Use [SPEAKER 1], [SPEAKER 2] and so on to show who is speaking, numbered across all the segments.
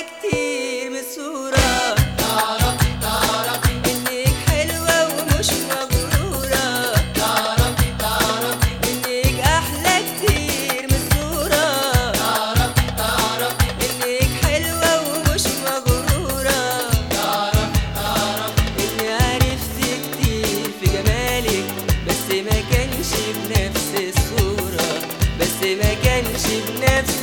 [SPEAKER 1] كتير مسورة
[SPEAKER 2] تعرفي تعرفي
[SPEAKER 1] انك حلوة ومش مغرورة
[SPEAKER 2] تعرفي تعرفي
[SPEAKER 1] انك احلى كتير مسورة
[SPEAKER 2] تعرفي
[SPEAKER 1] ما كانش بنفس الصورة بس ما كانش بنفس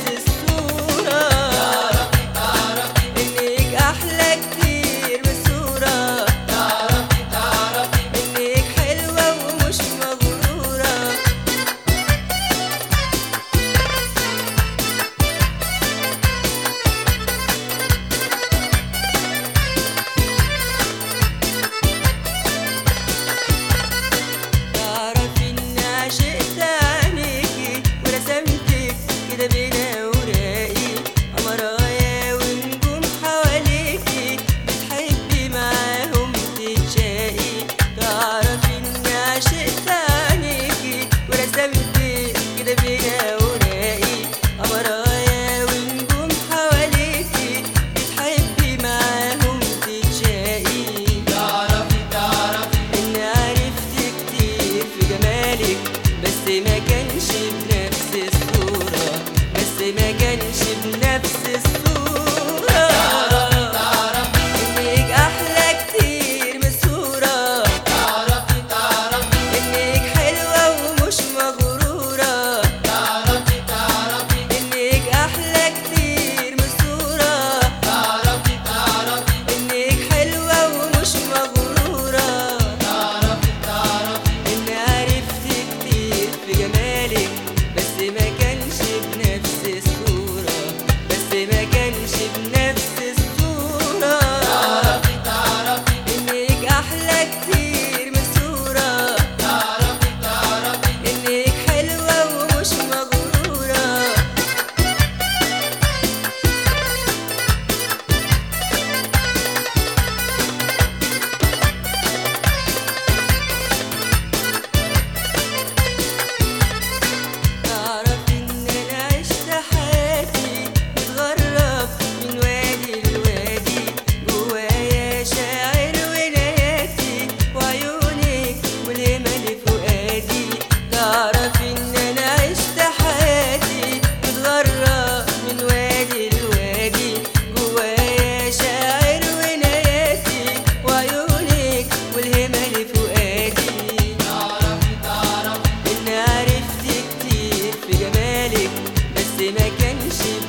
[SPEAKER 1] Demek me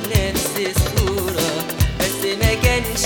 [SPEAKER 1] بنفسي صورة بس أنا جنش